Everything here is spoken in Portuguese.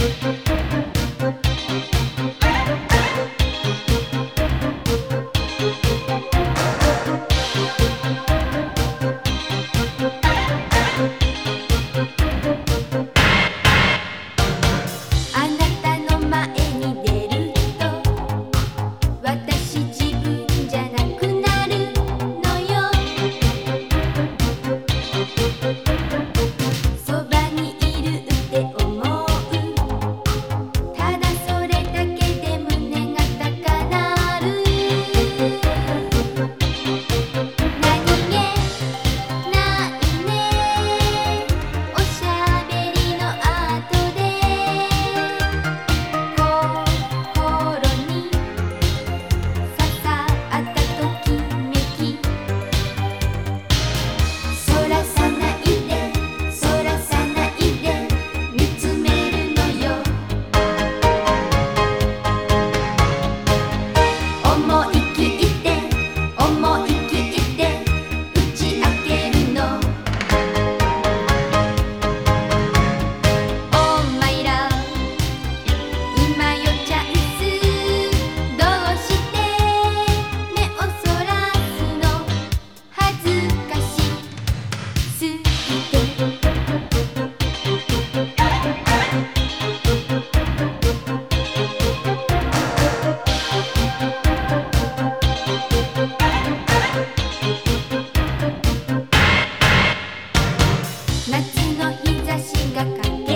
thank you 夏の日差しがかけ